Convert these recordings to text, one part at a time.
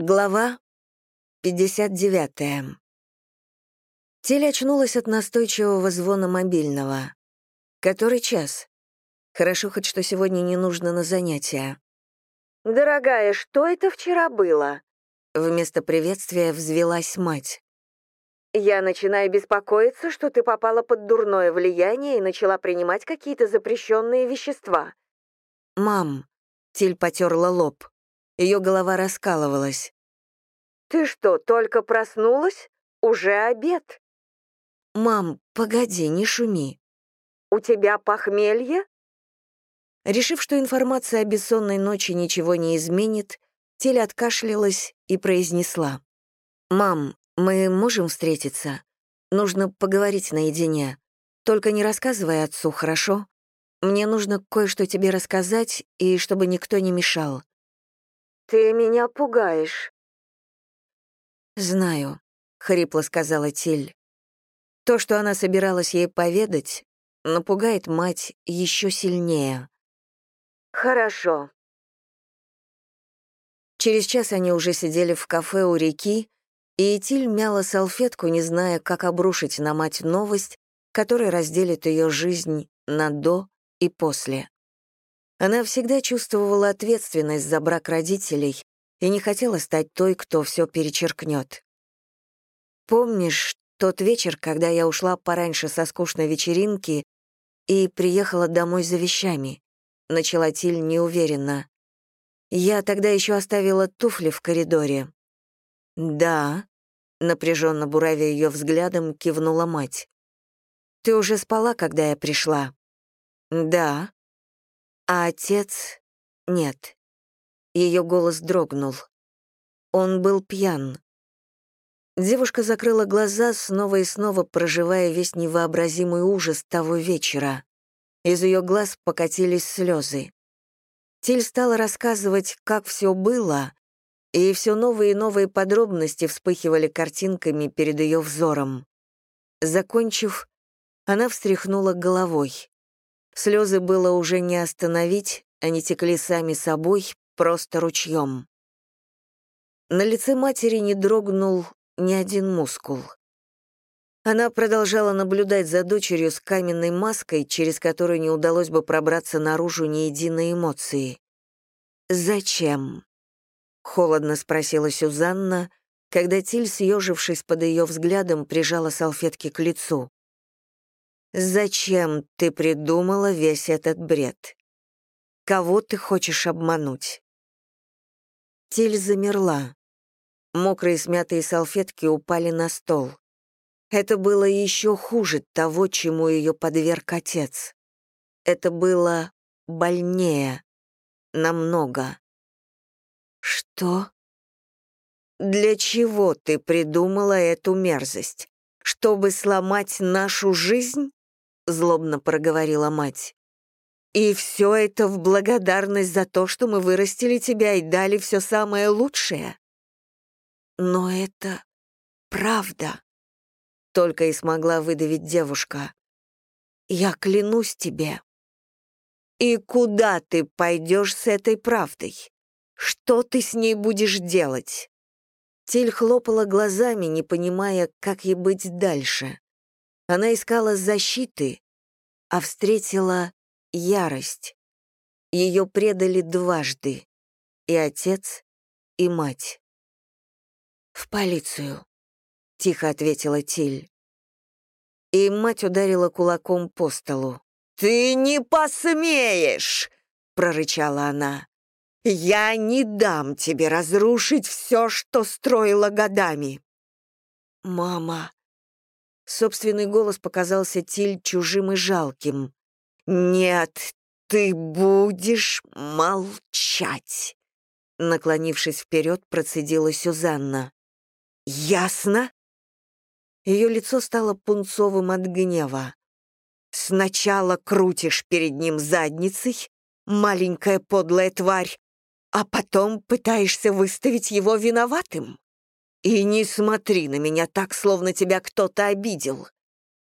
Глава 59. Тель очнулась от настойчивого звона мобильного. Который час? Хорошо хоть, что сегодня не нужно на занятия. «Дорогая, что это вчера было?» Вместо приветствия взвелась мать. «Я начинаю беспокоиться, что ты попала под дурное влияние и начала принимать какие-то запрещенные вещества». «Мам», — Тиль потерла лоб, ее голова раскалывалась. «Ты что, только проснулась? Уже обед?» «Мам, погоди, не шуми». «У тебя похмелье?» Решив, что информация о бессонной ночи ничего не изменит, Теле откашлялась и произнесла. «Мам, мы можем встретиться? Нужно поговорить наедине. Только не рассказывай отцу, хорошо? Мне нужно кое-что тебе рассказать, и чтобы никто не мешал. «Ты меня пугаешь». «Знаю», — хрипло сказала Тиль. То, что она собиралась ей поведать, напугает мать еще сильнее. «Хорошо». Через час они уже сидели в кафе у реки, и Тиль мяла салфетку, не зная, как обрушить на мать новость, которая разделит ее жизнь на «до» и «после». Она всегда чувствовала ответственность за брак родителей и не хотела стать той, кто все перечеркнет. «Помнишь тот вечер, когда я ушла пораньше со скучной вечеринки и приехала домой за вещами?» — начала Тиль неуверенно. «Я тогда еще оставила туфли в коридоре». «Да», — напряженно буравя ее взглядом, кивнула мать. «Ты уже спала, когда я пришла?» «Да», а отец — нет. Ее голос дрогнул. Он был пьян. Девушка закрыла глаза, снова и снова проживая весь невообразимый ужас того вечера. Из ее глаз покатились слезы. Тиль стала рассказывать, как все было, и все новые и новые подробности вспыхивали картинками перед ее взором. Закончив, она встряхнула головой. Слезы было уже не остановить, они текли сами собой, просто ручьем. На лице матери не дрогнул ни один мускул. Она продолжала наблюдать за дочерью с каменной маской, через которую не удалось бы пробраться наружу ни единой эмоции. «Зачем?» — холодно спросила Сюзанна, когда Тиль, съежившись под ее взглядом, прижала салфетки к лицу. Зачем ты придумала весь этот бред? Кого ты хочешь обмануть?» Тиль замерла. Мокрые смятые салфетки упали на стол. Это было еще хуже того, чему ее подверг отец. Это было больнее. Намного. «Что?» «Для чего ты придумала эту мерзость? Чтобы сломать нашу жизнь?» Злобно проговорила мать. «И все это в благодарность за то, что мы вырастили тебя и дали все самое лучшее?» «Но это правда», — только и смогла выдавить девушка. «Я клянусь тебе». «И куда ты пойдешь с этой правдой? Что ты с ней будешь делать?» Тиль хлопала глазами, не понимая, как ей быть дальше. Она искала защиты, а встретила ярость. Ее предали дважды — и отец, и мать. «В полицию», — тихо ответила Тиль. И мать ударила кулаком по столу. «Ты не посмеешь!» — прорычала она. «Я не дам тебе разрушить все, что строила годами!» «Мама!» Собственный голос показался Тиль чужим и жалким. «Нет, ты будешь молчать!» Наклонившись вперед, процедила Сюзанна. «Ясно?» Ее лицо стало пунцовым от гнева. «Сначала крутишь перед ним задницей, маленькая подлая тварь, а потом пытаешься выставить его виноватым?» И не смотри на меня так, словно тебя кто-то обидел.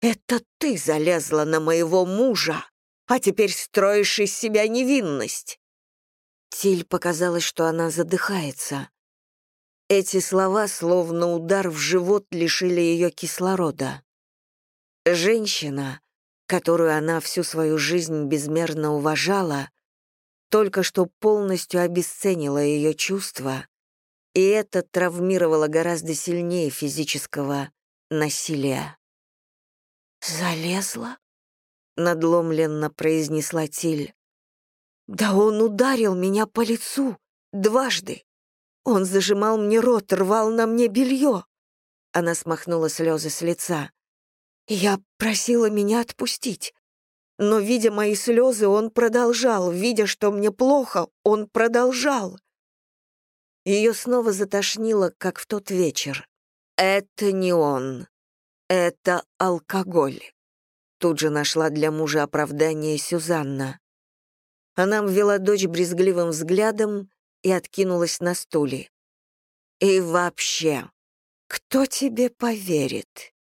Это ты залезла на моего мужа, а теперь строишь из себя невинность. Тиль показалось, что она задыхается. Эти слова, словно удар в живот, лишили ее кислорода. Женщина, которую она всю свою жизнь безмерно уважала, только что полностью обесценила ее чувства, и это травмировало гораздо сильнее физического насилия. «Залезла?» — надломленно произнесла Тиль. «Да он ударил меня по лицу дважды. Он зажимал мне рот, рвал на мне белье». Она смахнула слезы с лица. Я просила меня отпустить. Но, видя мои слезы, он продолжал. Видя, что мне плохо, он продолжал. Ее снова затошнило, как в тот вечер. «Это не он. Это алкоголь», — тут же нашла для мужа оправдание Сюзанна. Она ввела дочь брезгливым взглядом и откинулась на стуле. «И вообще, кто тебе поверит?»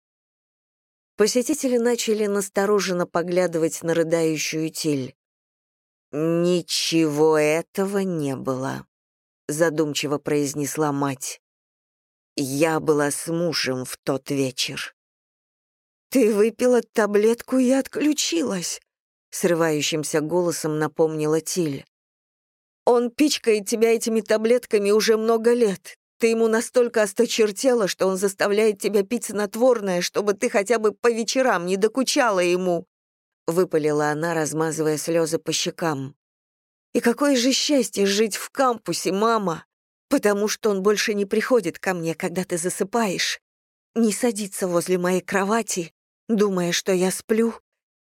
Посетители начали настороженно поглядывать на рыдающую Тиль. «Ничего этого не было», — задумчиво произнесла мать. «Я была с мужем в тот вечер». «Ты выпила таблетку и отключилась», — срывающимся голосом напомнила Тиль. «Он пичкает тебя этими таблетками уже много лет. Ты ему настолько осточертела, что он заставляет тебя пить снотворное, чтобы ты хотя бы по вечерам не докучала ему», — выпалила она, размазывая слезы по щекам. «И какое же счастье жить в кампусе, мама! Потому что он больше не приходит ко мне, когда ты засыпаешь, не садится возле моей кровати, думая, что я сплю,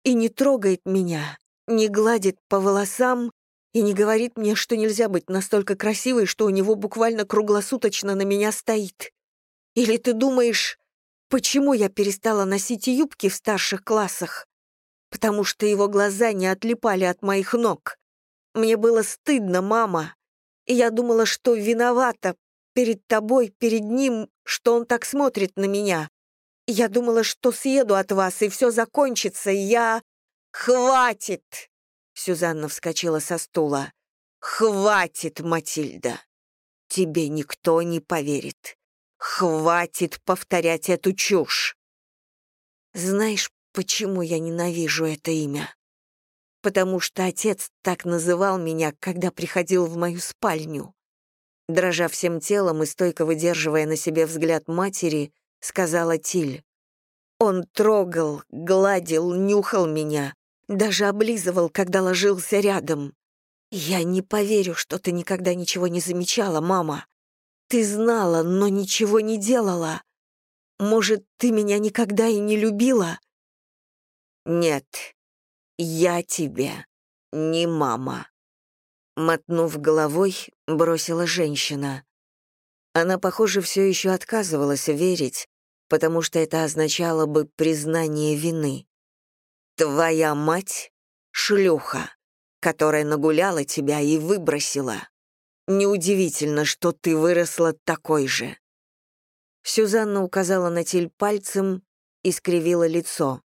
и не трогает меня, не гладит по волосам и не говорит мне, что нельзя быть настолько красивой, что у него буквально круглосуточно на меня стоит. Или ты думаешь, почему я перестала носить юбки в старших классах? Потому что его глаза не отлипали от моих ног. Мне было стыдно, мама. И я думала, что виновата перед тобой, перед ним, что он так смотрит на меня. Я думала, что съеду от вас, и все закончится, и я... Хватит! Сюзанна вскочила со стула. «Хватит, Матильда! Тебе никто не поверит. Хватит повторять эту чушь!» «Знаешь, почему я ненавижу это имя? Потому что отец так называл меня, когда приходил в мою спальню». Дрожа всем телом и стойко выдерживая на себе взгляд матери, сказала Тиль. «Он трогал, гладил, нюхал меня, даже облизывал, когда ложился рядом. Я не поверю, что ты никогда ничего не замечала, мама. Ты знала, но ничего не делала. Может, ты меня никогда и не любила? Нет, я тебе не мама. Мотнув головой, бросила женщина. Она, похоже, все еще отказывалась верить, потому что это означало бы признание вины. Твоя мать — шлюха, которая нагуляла тебя и выбросила. Неудивительно, что ты выросла такой же». Сюзанна указала на Тиль пальцем и скривила лицо.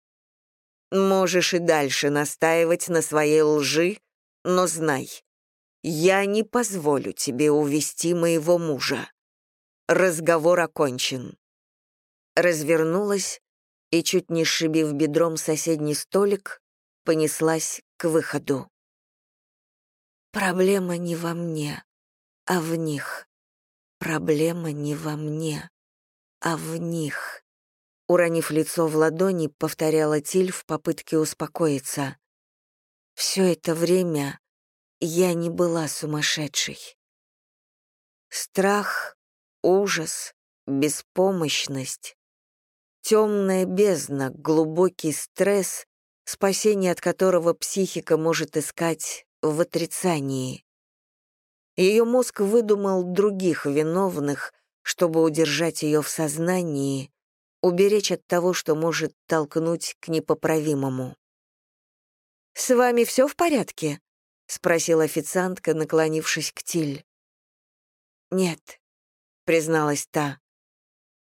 «Можешь и дальше настаивать на своей лжи, но знай, я не позволю тебе увести моего мужа. Разговор окончен». Развернулась и, чуть не сшибив бедром соседний столик, понеслась к выходу. Проблема не во мне, а в них. Проблема не во мне, а в них. Уронив лицо в ладони, повторяла Тиль в попытке успокоиться. Все это время я не была сумасшедшей. Страх, ужас, беспомощность Темная бездна, глубокий стресс, спасение от которого психика может искать в отрицании. Ее мозг выдумал других виновных, чтобы удержать ее в сознании, уберечь от того, что может толкнуть к непоправимому. «С вами все в порядке?» — спросила официантка, наклонившись к Тиль. «Нет», — призналась та.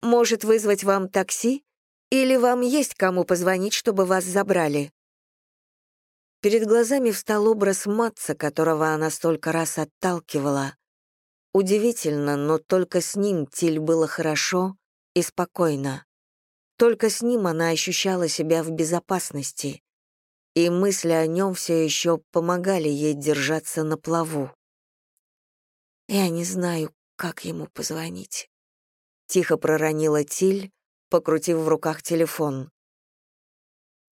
«Может вызвать вам такси?» Или вам есть кому позвонить, чтобы вас забрали?» Перед глазами встал образ Матца, которого она столько раз отталкивала. Удивительно, но только с ним Тиль было хорошо и спокойно. Только с ним она ощущала себя в безопасности, и мысли о нем все еще помогали ей держаться на плаву. «Я не знаю, как ему позвонить», — тихо проронила Тиль, покрутив в руках телефон.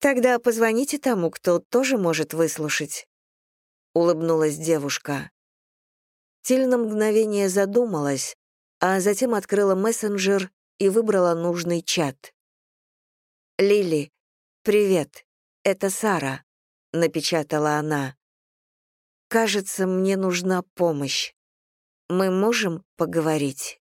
«Тогда позвоните тому, кто тоже может выслушать», — улыбнулась девушка. Тиль на мгновение задумалась, а затем открыла мессенджер и выбрала нужный чат. «Лили, привет, это Сара», — напечатала она. «Кажется, мне нужна помощь. Мы можем поговорить?»